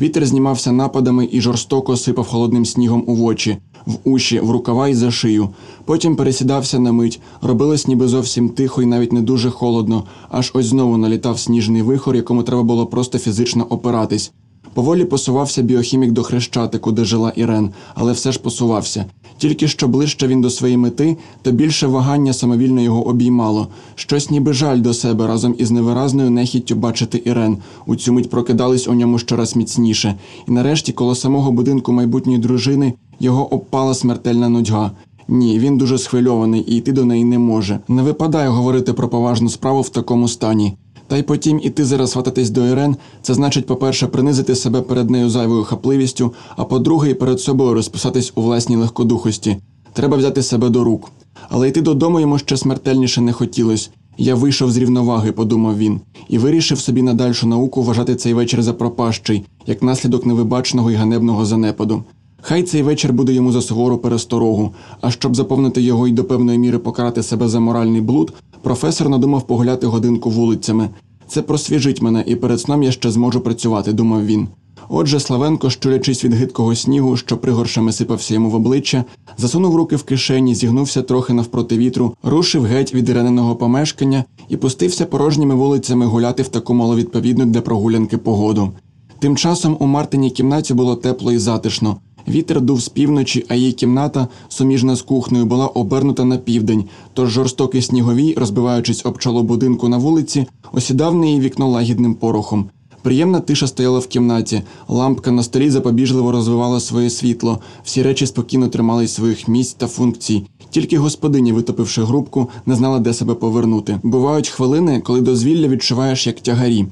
Вітер знімався нападами і жорстоко сипав холодним снігом у очі, в уші, в рукава і за шию. Потім пересідався на мить, робилось ніби зовсім тихо і навіть не дуже холодно, аж ось знову налітав сніжний вихор, якому треба було просто фізично опиратись. Поволі посувався біохімік до хрещатику, де жила Ірен, але все ж посувався. Тільки що ближче він до своєї мети, то більше вагання самовільно його обіймало. Щось ніби жаль до себе разом із невиразною нехіттю бачити Ірен. У цю мить прокидались у ньому щораз міцніше. І нарешті, коло самого будинку майбутньої дружини, його обпала смертельна нудьга. Ні, він дуже схвильований і йти до неї не може. Не випадає говорити про поважну справу в такому стані. Та й потім іти зараз свататись до Ірен, це значить, по-перше, принизити себе перед нею зайвою хапливістю, а по-друге, і перед собою розписатись у власній легкодухості. Треба взяти себе до рук. Але йти додому йому ще смертельніше не хотілось. Я вийшов з рівноваги, подумав він, і вирішив собі на дальшу науку вважати цей вечір за пропащий, як наслідок невибачного і ганебного занепаду. Хай цей вечір буде йому за сувору пересторогу, а щоб заповнити його і до певної міри покарати себе за моральний блуд, професор надумав погуляти годинку вулицями. Це просвіжить мене, і перед сном я ще зможу працювати, думав він. Отже, Славенко, щурячись від гидкого снігу, що пригоршами сипався йому в обличчя, засунув руки в кишені, зігнувся трохи навпроти вітру, рушив геть від ірененого помешкання і пустився порожніми вулицями гуляти в таку маловідповідну для прогулянки погоду. Тим часом у Мартиній кімнаті було тепло і затишно. Вітер дув з півночі, а її кімната, суміжна з кухнею, була обернута на південь, тож жорстокий сніговій, розбиваючись об чоло будинку на вулиці, осідав на її вікно лагідним порохом. Приємна тиша стояла в кімнаті, лампка на столі запобіжливо розвивала своє світло, всі речі спокійно тримались своїх місць та функцій. Тільки господиня, витопивши грубку, не знала, де себе повернути. Бувають хвилини, коли дозвілля відчуваєш як тягарі.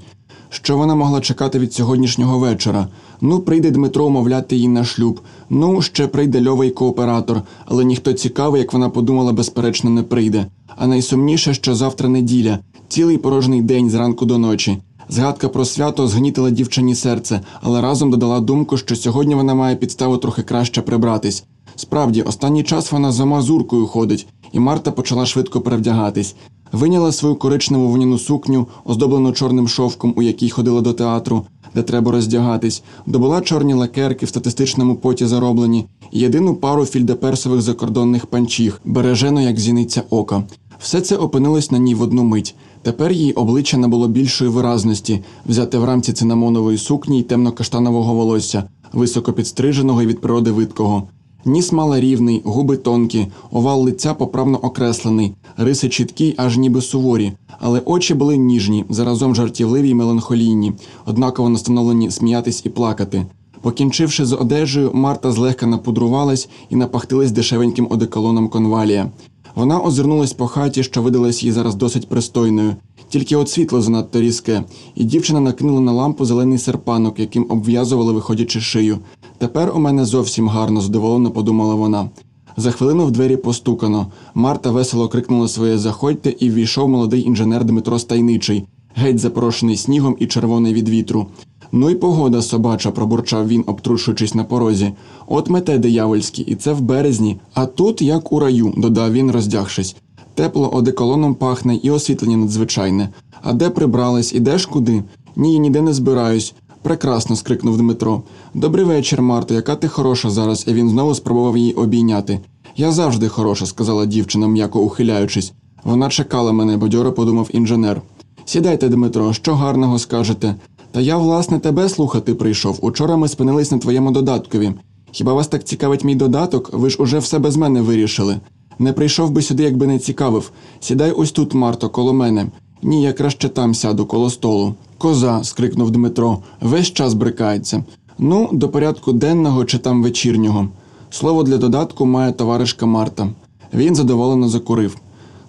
Що вона могла чекати від сьогоднішнього вечора? Ну, прийде Дмитро умовляти її на шлюб. Ну, ще прийде льовий кооператор, але ніхто цікавий, як вона подумала, безперечно, не прийде. А найсумніше, що завтра неділя, цілий порожній день зранку до ночі. Згадка про свято згнітила дівчині серце, але разом додала думку, що сьогодні вона має підставу трохи краще прибратись. Справді, останній час вона за мазуркою ходить, і Марта почала швидко перевдягатись. Виняла свою коричневу вняну сукню, оздоблену чорним шовком, у якій ходила до театру, де треба роздягатись, добула чорні лакерки в статистичному поті зароблені, єдину пару фільдеперсових закордонних панчіх, бережено, як зіниця ока. Все це опинилось на ній в одну мить. Тепер її обличчя набуло більшої виразності, взяте в рамці цинамонової сукні й темно-каштанового волосся, високо підстриженого і від природи видкого. Ніс мала рівний, губи тонкі, овал лиця поправно окреслений, риси чіткі, аж ніби суворі, але очі були ніжні, заразом жартівливі й меланхолійні, однаково настановлені сміятись і плакати. Покінчивши з одежею, Марта злегка напудрувалась і напахтилась дешевеньким одеколоном конвалія. Вона озирнулась по хаті, що видалась їй зараз досить пристойною, тільки от світло занадто різке, і дівчина накинула на лампу зелений серпанок, яким обв'язували, виходячи шию. Тепер у мене зовсім гарно, задоволено подумала вона. За хвилину в двері постукано. Марта весело крикнула своє заходьте і ввійшов молодий інженер Дмитро Стайничий, геть запорошений снігом і червоний від вітру. Ну й погода собача, пробурчав він, обтрушуючись на порозі. От мете диявольські, і це в березні. А тут як у раю, додав він, роздягшись. Тепло одеколоном пахне і освітлення надзвичайне. А де прибрались, ідеш куди? Ні, я ніде не збираюсь. Прекрасно. скрикнув Дмитро. Добрий вечір, Марто, яка ти хороша зараз, і він знову спробував її обійняти. Я завжди хороша, сказала дівчина, м'яко ухиляючись. Вона чекала мене, бадьоро подумав інженер. Сідайте, Дмитро, що гарного скажете. Та я, власне, тебе слухати прийшов. Учора ми спинились на твоєму додаткові. Хіба вас так цікавить мій додаток? Ви ж уже все без мене вирішили. Не прийшов би сюди, якби не цікавив. Сідай ось тут, Марто, коло мене. Ні, я краще там сяду, коло столу. Коза. скрикнув Дмитро. Весь час брикається. Ну, до порядку денного чи там вечірнього. Слово для додатку має товаришка Марта. Він задоволено закурив.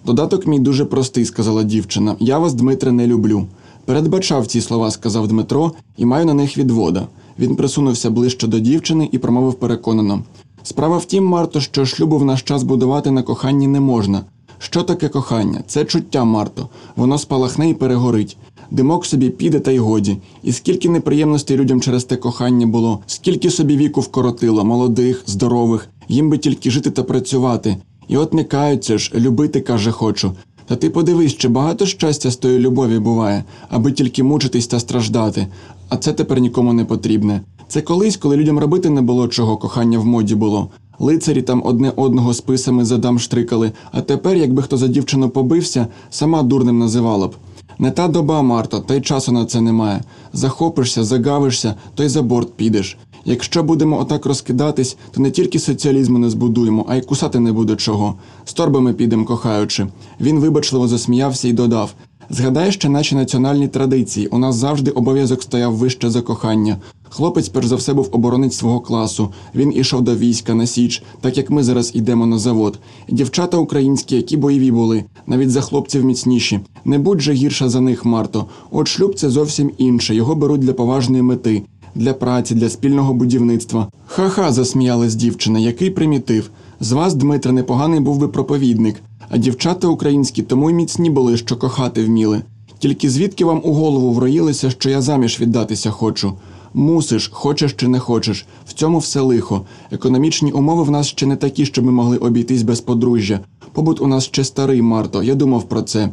Додаток мій дуже простий, сказала дівчина. Я вас, Дмитре, не люблю. Передбачав ці слова, сказав Дмитро, і маю на них відвода. Він присунувся ближче до дівчини і промовив переконано. Справа в тім, Марто, що шлюбу в наш час будувати на коханні не можна. Що таке кохання? Це чуття, Марто. Воно спалахне і перегорить. Димок собі піде та й годі. І скільки неприємностей людям через те кохання було, скільки собі віку вкоротило, молодих, здорових, їм би тільки жити та працювати. І от не каються ж, любити, каже, хочу. Та ти подивись, чи багато щастя з тої любові буває, аби тільки мучитись та страждати. А це тепер нікому не потрібне. Це колись, коли людям робити не було чого, кохання в моді було. Лицарі там одне одного списами задам штрикали, а тепер, якби хто за дівчину побився, сама дурним називала б. Не та доба, Марто, та й часу на це немає. Захопишся, загавишся, то й за борт підеш. Якщо будемо отак розкидатись, то не тільки соціалізму не збудуємо, а й кусати не буде чого. З торбами підемо, кохаючи. Він вибачливо засміявся і додав: Згадай ще наші національні традиції. У нас завжди обов'язок стояв вище за кохання. Хлопець, перш за все, був оборонець свого класу. Він ішов до війська на січ, так як ми зараз йдемо на завод. Дівчата українські, які бойові були, навіть за хлопців міцніші. Не будь же гірша за них, Марто. От шлюб це зовсім інше. Його беруть для поважної мети, для праці, для спільного будівництва. Ха-ха, засміялась дівчина, який примітив. З вас, Дмитре, непоганий був би проповідник, а дівчата українські тому й міцні були, що кохати вміли. Тільки звідки вам у голову вроїлося, що я заміж віддатися хочу? Мусиш, хочеш чи не хочеш. В цьому все лихо. Економічні умови в нас ще не такі, щоб ми могли обійтись без подружжя. Побут у нас ще старий, Марто, я думав про це.